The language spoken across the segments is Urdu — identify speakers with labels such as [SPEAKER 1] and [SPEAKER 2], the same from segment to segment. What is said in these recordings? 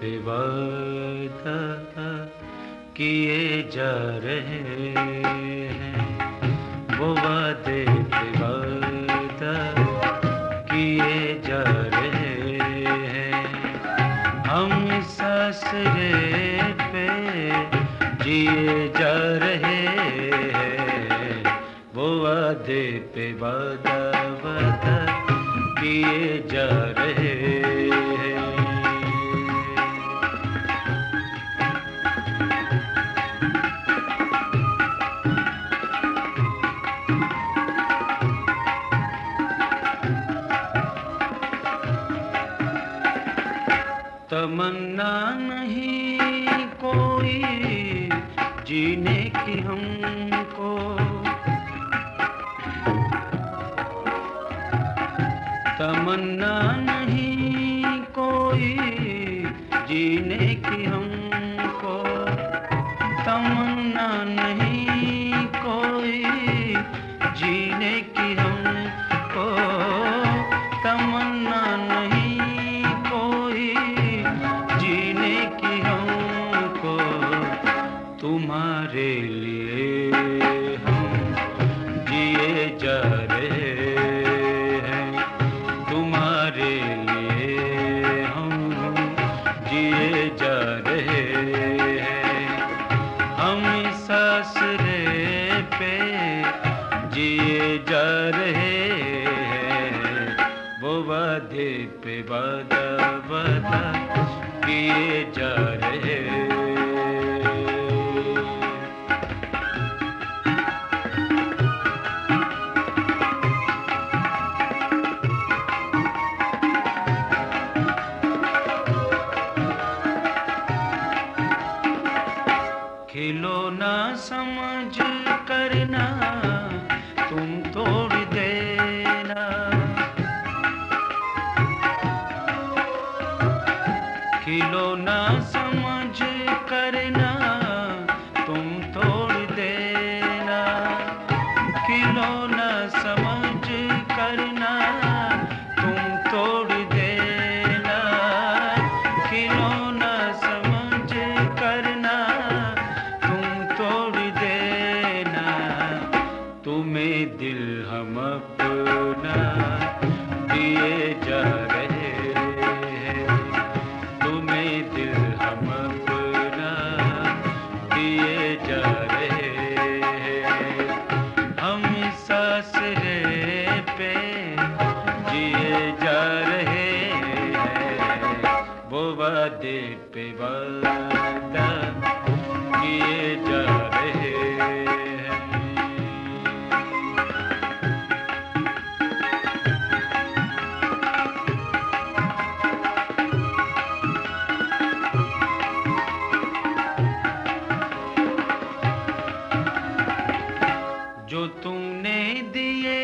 [SPEAKER 1] پہ وعدہ کیے جا رہے تمنا نہیں کوئی جینے کی ہم کو تمنا نہیں کوئی جینے کی ہم کیے جا رہے جو تم نے دیے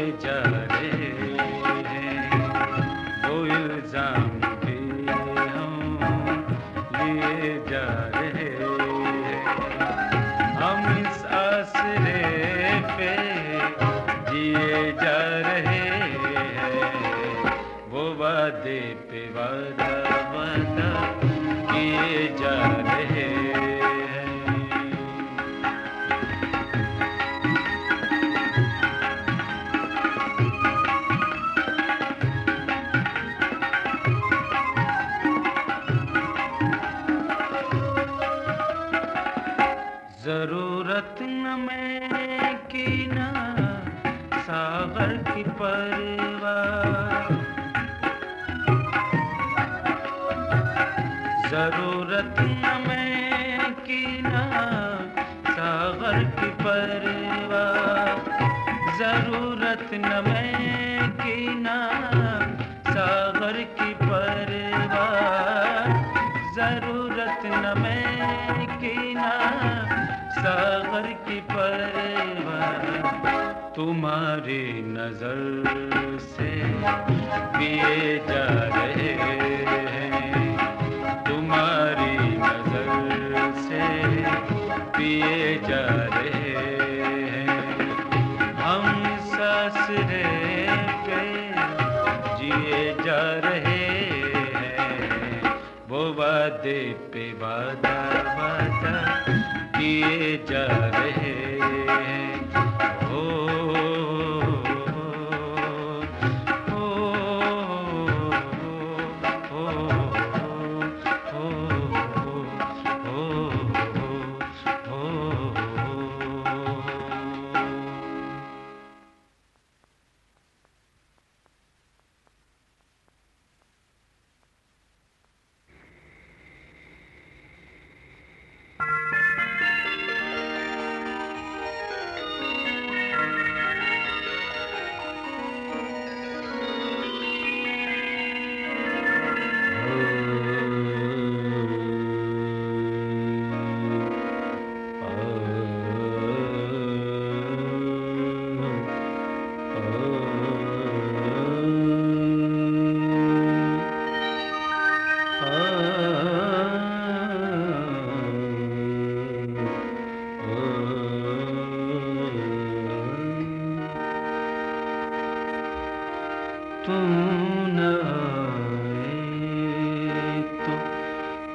[SPEAKER 1] جا ساغر ضرورت نہ میں کی نہ ساغر کی پرواہ ضرورت نہ میں کی نہ ساغر کی پرواہ ضرورت نہ میں کی نہ ساغر کی پرواہ تمہاری نظر سے پیے جا رہے ہیں۔ تمہاری نظر سے پیے جا رہے ہیں۔ ہم سسرے پہ جیے جا رہے ہیں۔ وہ وعدے پہ وعدہ وعدہ کیے جا رہے ہیں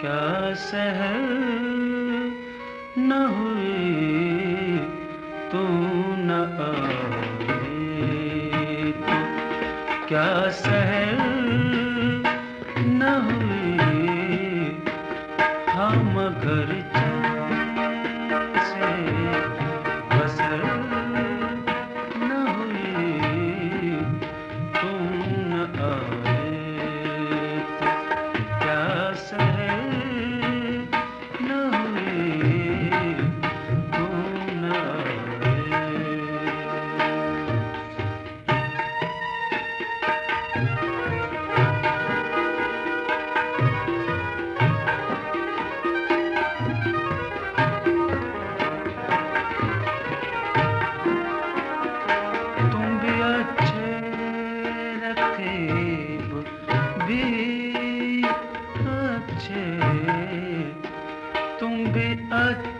[SPEAKER 1] کیا سہر نہ ہوئی تو نہ آئے۔ تو کیا سہر نہ ہوئی ہم گھر بھی اچھے تم بھی اچھے۔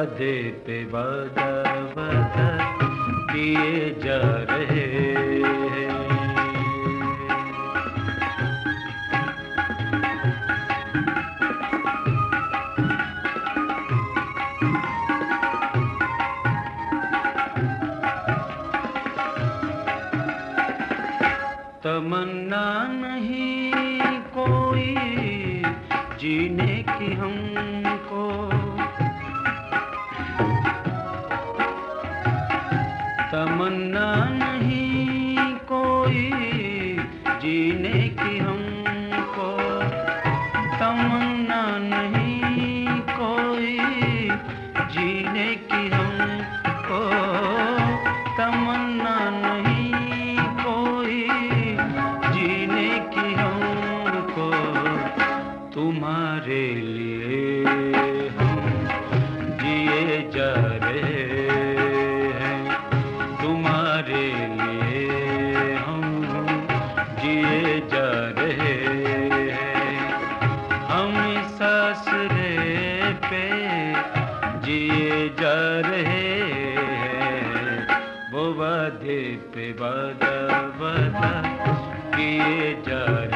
[SPEAKER 1] آدھے پہ وعدہ وعدہ کیے جا رہے تمنا نہیں کوئی جینے کی ہم تمنا نہیں کوئی جینے کی ہم کو تمنا نہیں کوئی جینے کی ہم کو تمنا نہیں کوئی جینے کی ہم کو تمہارے لیے کے جائے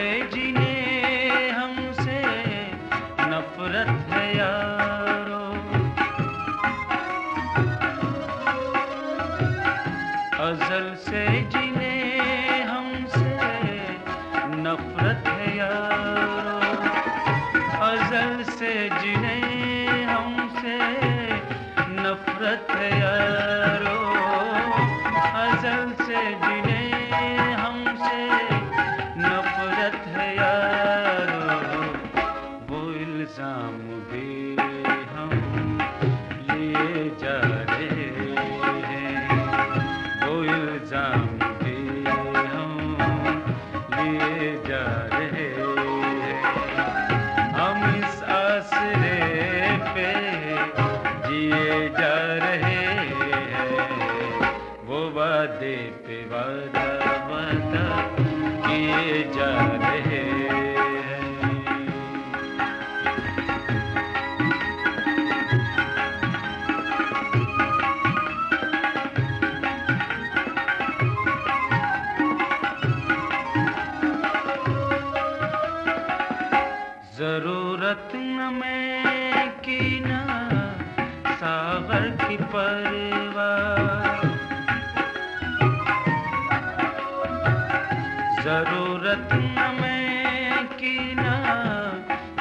[SPEAKER 1] جی ضرورت ہمیں کی نا،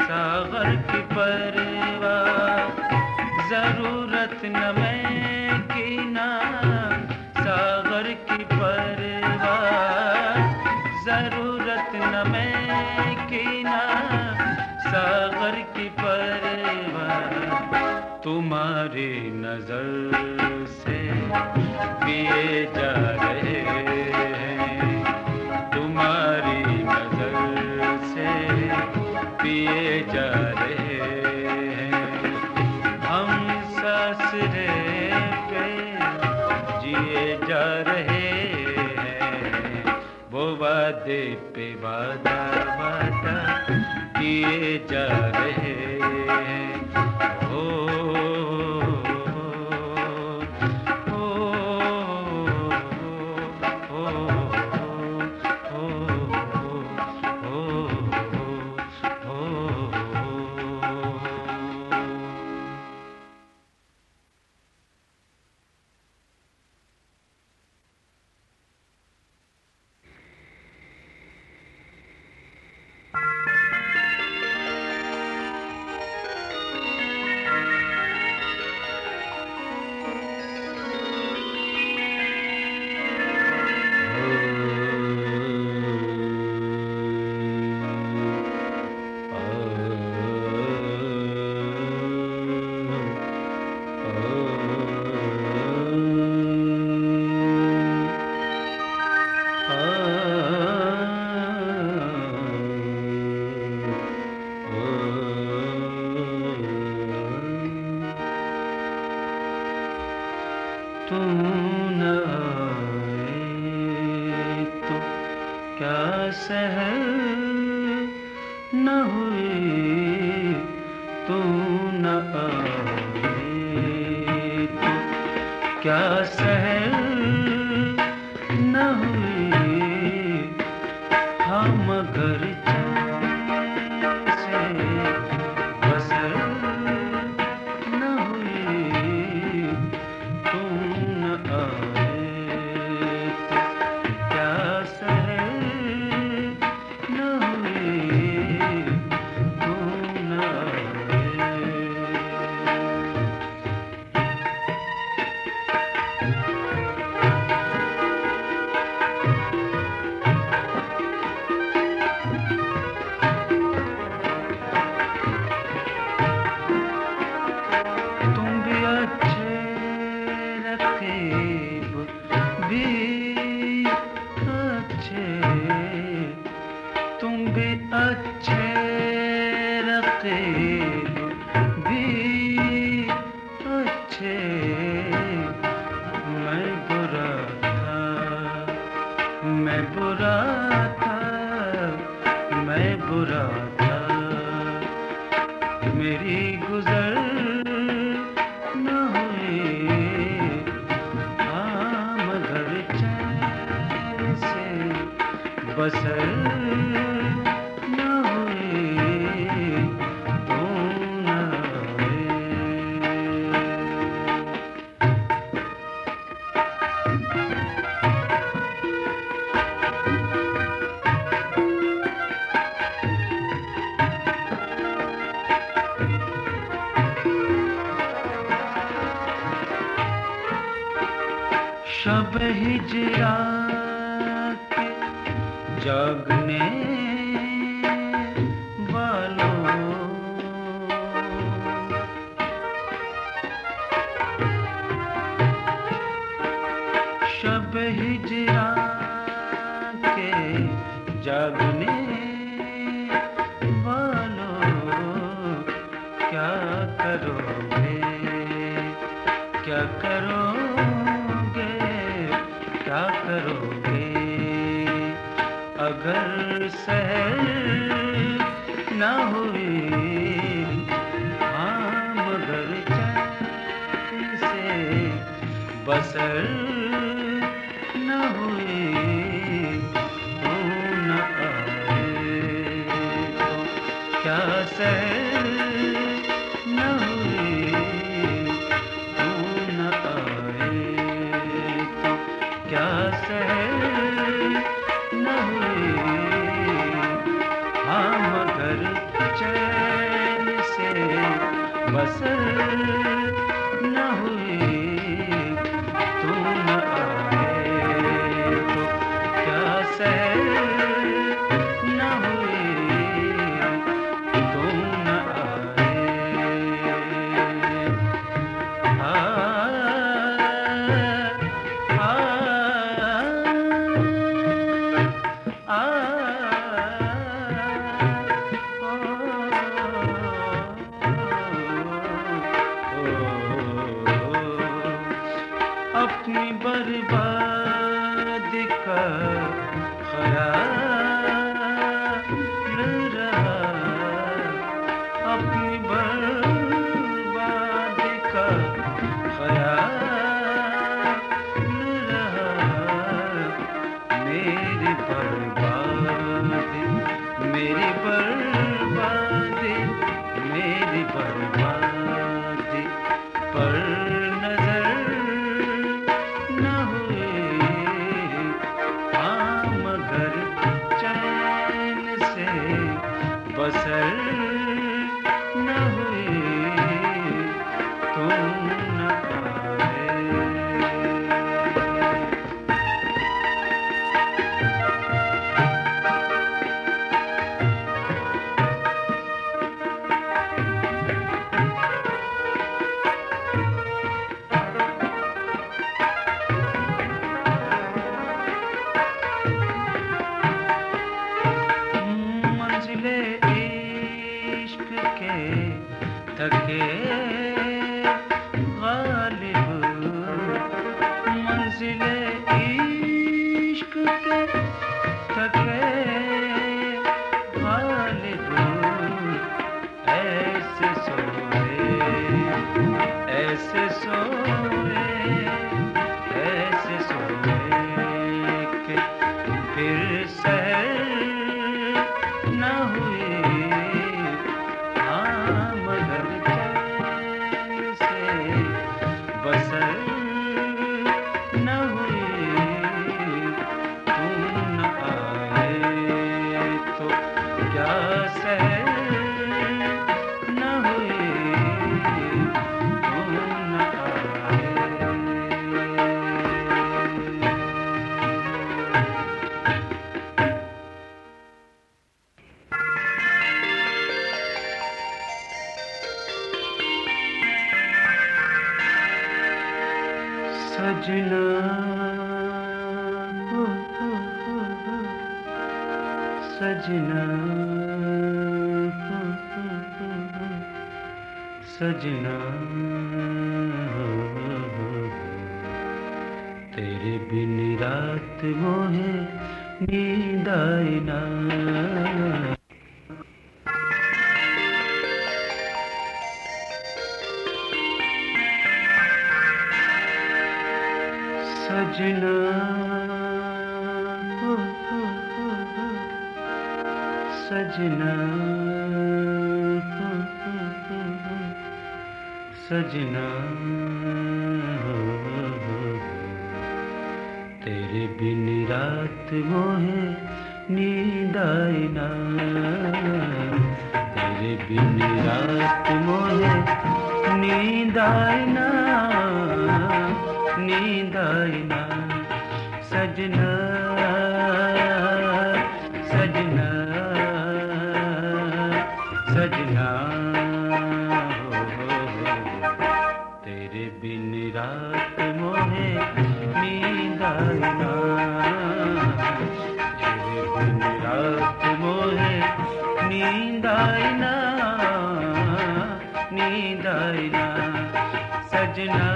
[SPEAKER 1] ساغر کی پروا۔ ضرورت نمیں میں کی نا، ساغر کی پروا۔ ضرورت نمیں میں کی نا، ساغر کی پروا۔ تمہاری نظر سے پیے جا رہے کیے جا رہے تو نہ آئے تو کیا سہر نہ ہوئے تو نہ آئے تو کیا سہر شب ہجرات جاگنے سہ اپنی برباد کا خیال سجنا سجنا تیرے بن رات وہ ہے، نیند آئینا تیرے بن رات وہ ہے، نیند آئینا نیند سجنا سجنا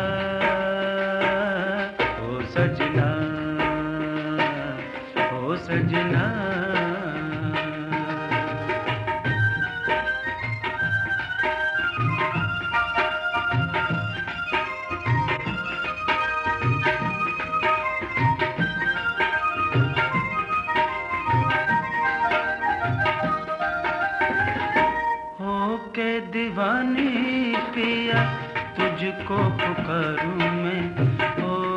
[SPEAKER 1] او سجنا او سجنا۔ کو پکاروں میں۔ او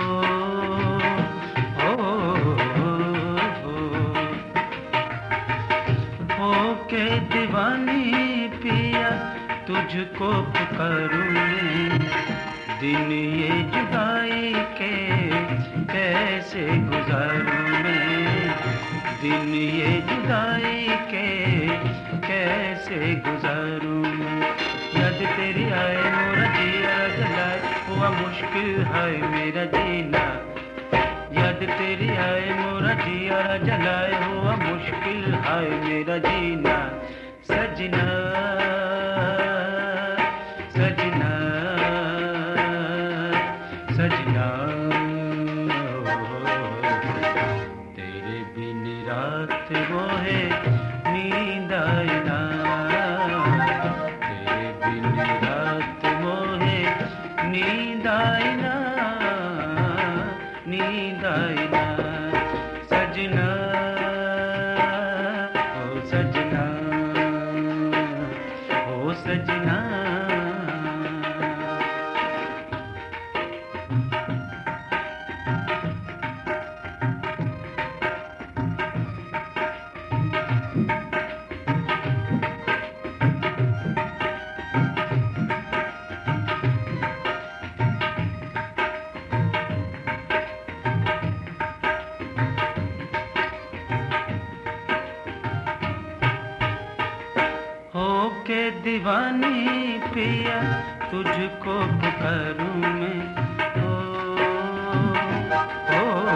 [SPEAKER 1] ہو کے دیوانی پیا تجھ کو پکاروں میں۔ دن یہ جدائی کے کیسے گزاروں میں۔ دن یہ جدائی کے کیسے گزاروں عشق مشکل ہے میرا جینا یاد تیری آئے مورا جیا جلائے ہوا مشکل ہے میرا جینا سجنا دیوانی پیا تجھ کو پکاروں میں۔ او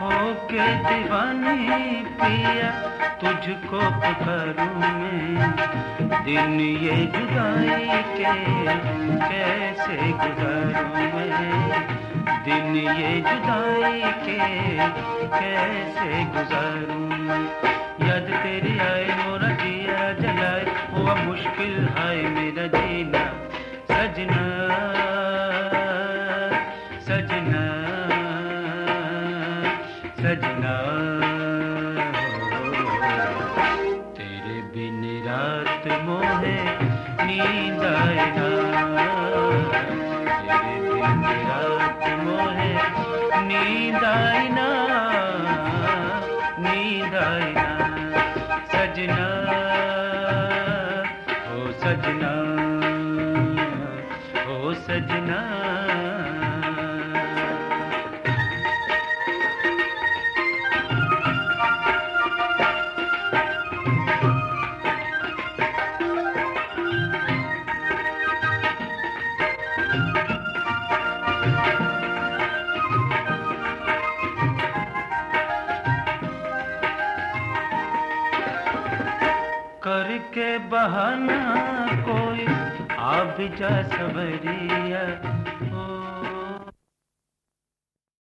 [SPEAKER 1] ہو کے دیوانی پیا تجھ کو پکاروں میں۔ دن یہ جدائی کے، کیسے گزاروں میں؟ دن یہ جدائی کے، کیسے گزاروں میں؟ یاد تیری آئے مورا جیا جلائے ہوا مشکل ہے میرا جینا، سجنا سجنا سجنا۔ تیرے بن رات موہے، نیند آئینا تیرے بن رات موہے، نیند آئینا نیند جا سوریا